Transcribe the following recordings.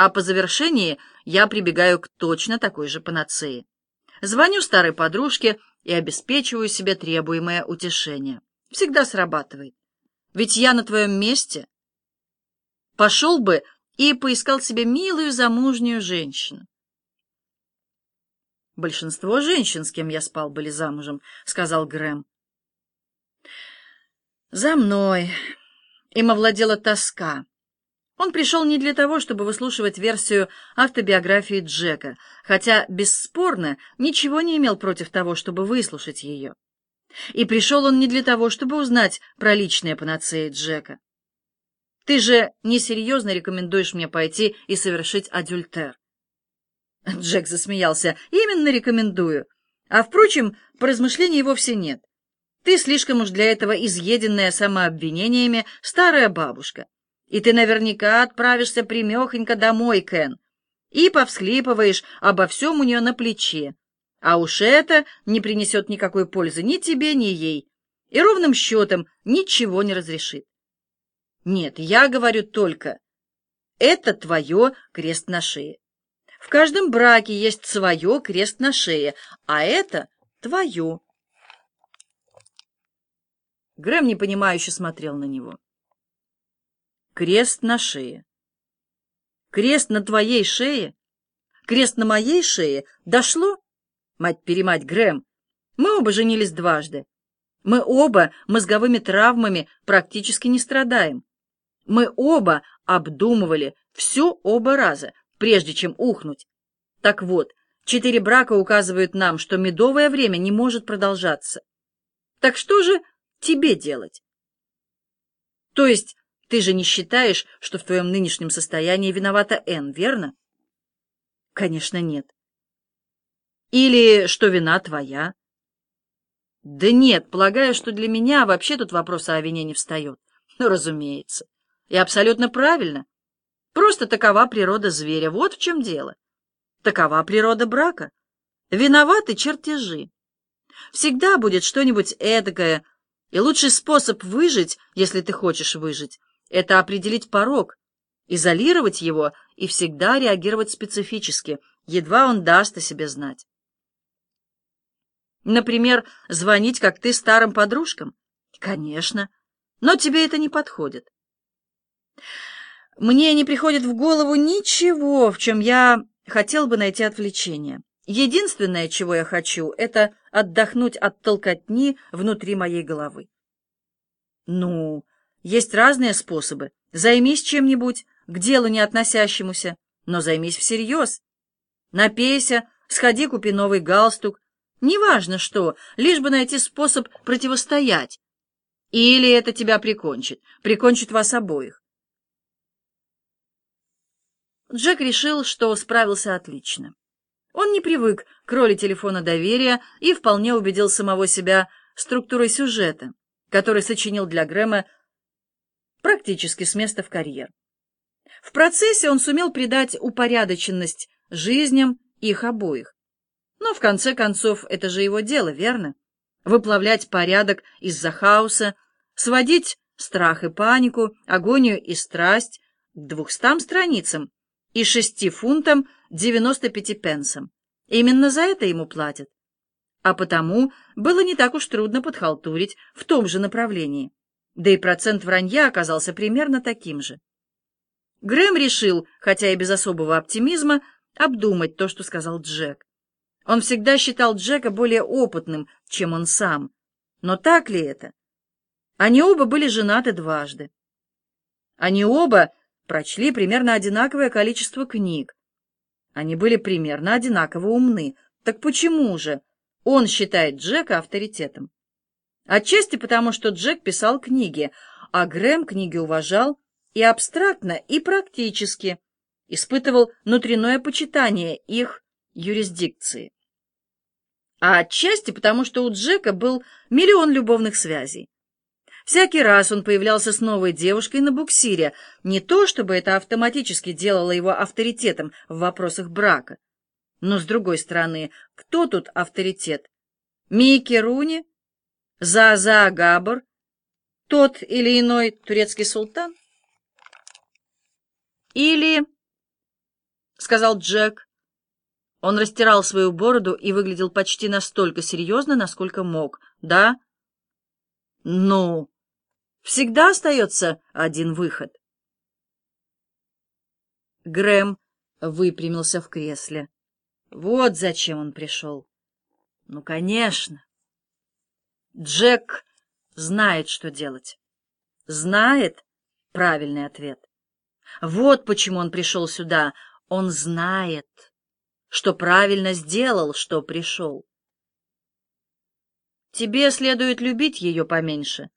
а по завершении я прибегаю к точно такой же панацее. Звоню старой подружке и обеспечиваю себе требуемое утешение. Всегда срабатывает. Ведь я на твоем месте пошел бы и поискал себе милую замужнюю женщину. Большинство женщин, с кем я спал, были замужем, — сказал Грэм. За мной. Им овладела тоска. Он пришел не для того, чтобы выслушивать версию автобиографии Джека, хотя, бесспорно, ничего не имел против того, чтобы выслушать ее. И пришел он не для того, чтобы узнать про личные панацеи Джека. Ты же несерьезно рекомендуешь мне пойти и совершить адюльтер. Джек засмеялся. «Именно рекомендую. А, впрочем, по размышлению вовсе нет. Ты слишком уж для этого изъеденная самообвинениями старая бабушка. И ты наверняка отправишься примехонько домой, Кен, и повсхлипываешь обо всем у нее на плече. А уж это не принесет никакой пользы ни тебе, ни ей, и ровным счетом ничего не разрешит. Нет, я говорю только, это твое крест на шее. В каждом браке есть свое крест на шее, а это твое. Грэм непонимающе смотрел на него. Крест на шее. Крест на твоей шее? Крест на моей шее? Дошло? Мать-перемать, Грэм, мы оба женились дважды. Мы оба мозговыми травмами практически не страдаем. Мы оба обдумывали все оба раза, прежде чем ухнуть. Так вот, четыре брака указывают нам, что медовое время не может продолжаться. Так что же тебе делать? То есть ты же не считаешь, что в твоем нынешнем состоянии виновата Энн, верно? Конечно, нет. Или что вина твоя? Да нет, полагаю, что для меня вообще тут вопроса о вине не встает. Ну, разумеется. И абсолютно правильно. Просто такова природа зверя, вот в чем дело. Такова природа брака. Виноваты чертежи. Всегда будет что-нибудь эдакое, и лучший способ выжить, если ты хочешь выжить, это определить порог, изолировать его и всегда реагировать специфически, едва он даст о себе знать. Например, звонить, как ты, старым подружкам? Конечно, но тебе это не подходит. Мне не приходит в голову ничего, в чем я хотел бы найти отвлечение. Единственное, чего я хочу, это отдохнуть от толкотни внутри моей головы. Ну, есть разные способы. Займись чем-нибудь, к делу не относящемуся, но займись всерьез. Напейся, сходи, купи новый галстук. Неважно что, лишь бы найти способ противостоять. Или это тебя прикончит, прикончит вас обоих. Джек решил, что справился отлично. Он не привык к роли телефона доверия и вполне убедил самого себя структурой сюжета, который сочинил для Грэма практически с места в карьер. В процессе он сумел придать упорядоченность жизням их обоих. Но, в конце концов, это же его дело, верно? Выплавлять порядок из-за хаоса, сводить страх и панику, агонию и страсть к двухстам страницам, и шести фунтам девяносто пяти пенсам. Именно за это ему платят. А потому было не так уж трудно подхалтурить в том же направлении. Да и процент вранья оказался примерно таким же. Грэм решил, хотя и без особого оптимизма, обдумать то, что сказал Джек. Он всегда считал Джека более опытным, чем он сам. Но так ли это? Они оба были женаты дважды. Они оба прочли примерно одинаковое количество книг. Они были примерно одинаково умны. Так почему же он считает Джека авторитетом? Отчасти потому, что Джек писал книги, а Грэм книги уважал и абстрактно, и практически, испытывал внутреннее почитание их юрисдикции. А отчасти потому, что у Джека был миллион любовных связей. Всякий раз он появлялся с новой девушкой на буксире, не то чтобы это автоматически делало его авторитетом в вопросах брака. Но, с другой стороны, кто тут авторитет? Микки Руни? Заза Габор? Тот или иной турецкий султан? Или сказал Джек. Он растирал свою бороду и выглядел почти настолько серьезно, насколько мог. «Да?» «Ну, всегда остается один выход». Грэм выпрямился в кресле. Вот зачем он пришел. Ну, конечно. Джек знает, что делать. Знает правильный ответ. Вот почему он пришел сюда. Он знает, что правильно сделал, что пришел. Тебе следует любить ее поменьше.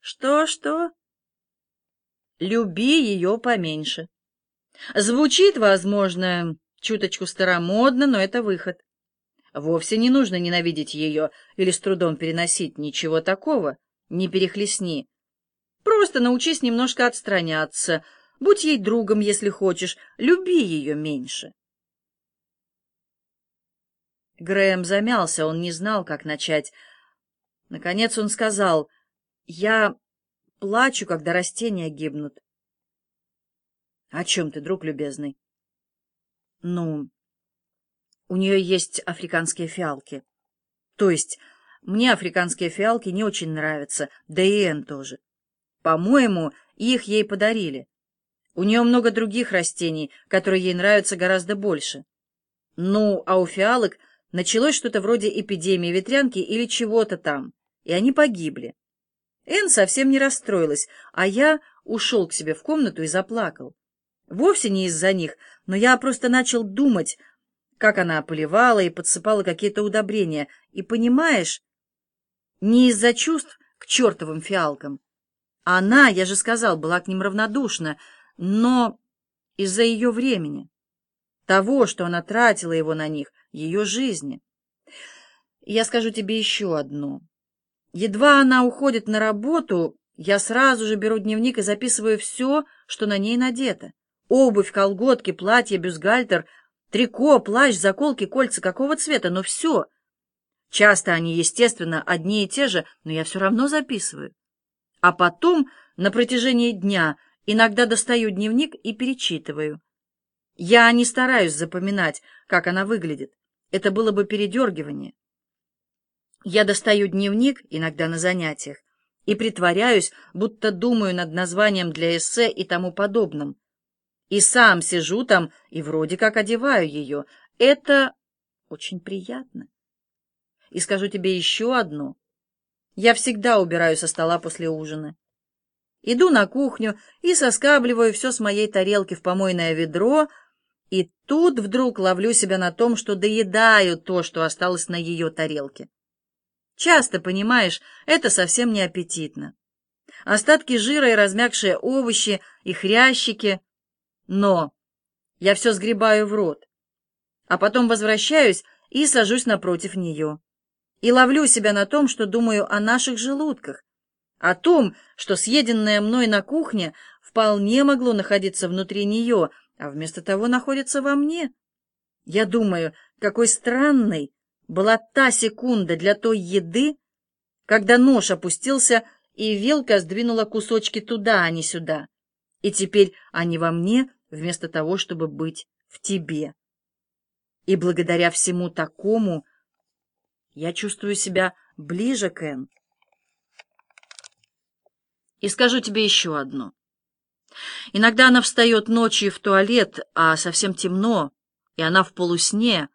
Что-что? Люби ее поменьше. Звучит, возможно, чуточку старомодно, но это выход. Вовсе не нужно ненавидеть ее или с трудом переносить ничего такого, не перехлестни. Просто научись немножко отстраняться, будь ей другом, если хочешь, люби ее меньше. Грэм замялся, он не знал, как начать. Наконец он сказал, «Я плачу, когда растения гибнут». «О чем ты, друг любезный?» «Ну, у нее есть африканские фиалки. То есть, мне африканские фиалки не очень нравятся, да и Энн тоже. По-моему, их ей подарили. У нее много других растений, которые ей нравятся гораздо больше. Ну, а у фиалок началось что-то вроде эпидемии ветрянки или чего-то там, и они погибли. Энн совсем не расстроилась, а я ушел к себе в комнату и заплакал. Вовсе не из-за них, но я просто начал думать, как она поливала и подсыпала какие-то удобрения, и, понимаешь, не из-за чувств к чертовым фиалкам. Она, я же сказал, была к ним равнодушна, но из-за ее времени, того, что она тратила его на них, ее жизни. Я скажу тебе еще одно. Едва она уходит на работу, я сразу же беру дневник и записываю все, что на ней надето. Обувь, колготки, платье, бюстгальтер, Трико, плащ, заколки, кольца какого цвета, но все. Часто они, естественно, одни и те же, но я все равно записываю. А потом, на протяжении дня, иногда достаю дневник и перечитываю. Я не стараюсь запоминать, как она выглядит. Это было бы передергивание. Я достаю дневник, иногда на занятиях, и притворяюсь, будто думаю над названием для эссе и тому подобным. И сам сижу там и вроде как одеваю ее. Это очень приятно. И скажу тебе еще одно. Я всегда убираю со стола после ужина. Иду на кухню и соскабливаю все с моей тарелки в помойное ведро, и тут вдруг ловлю себя на том, что доедаю то, что осталось на ее тарелке. Часто, понимаешь, это совсем не аппетитно. Остатки жира и размягшие овощи, и хрящики — но я все сгребаю в рот, а потом возвращаюсь и сажусь напротив нее. И ловлю себя на том, что думаю о наших желудках, о том, что съеденное мной на кухне вполне могло находиться внутри нее, а вместо того находится во мне. Я думаю, какой странной была та секунда для той еды, когда нож опустился, и вилка сдвинула кусочки туда, а не сюда. И теперь они во мне, вместо того, чтобы быть в тебе. И благодаря всему такому я чувствую себя ближе к Энн. И скажу тебе еще одно. Иногда она встает ночью в туалет, а совсем темно, и она в полусне,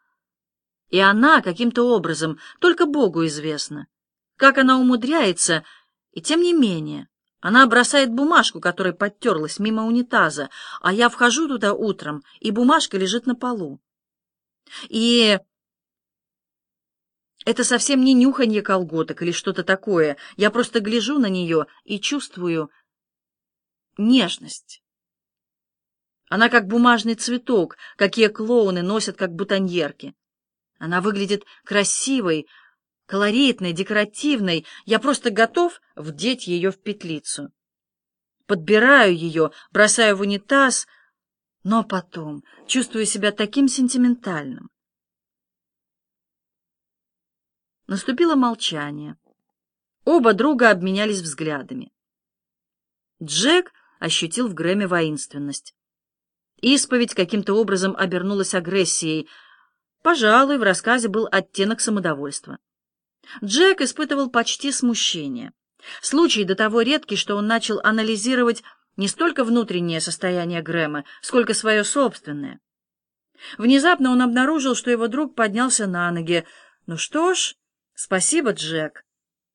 и она каким-то образом, только Богу известно, как она умудряется, и тем не менее, она бросает бумажку, которая подтерлась мимо унитаза, а я вхожу туда утром, и бумажка лежит на полу. И это совсем не нюханье колготок или что-то такое. Я просто гляжу на нее и чувствую нежность. Она как бумажный цветок, какие клоуны носят как бутоньерки. Она выглядит красивой, колоритной, декоративной, я просто готов вдеть ее в петлицу. Подбираю ее, бросаю в унитаз, но потом чувствую себя таким сентиментальным. Наступило молчание. Оба друга обменялись взглядами. Джек ощутил в Грэме воинственность. Исповедь каким-то образом обернулась агрессией. Пожалуй, в рассказе был оттенок самодовольства. Джек испытывал почти смущение. Случай до того редкий, что он начал анализировать не столько внутреннее состояние Грэма, сколько свое собственное. Внезапно он обнаружил, что его друг поднялся на ноги. «Ну что ж, спасибо, Джек.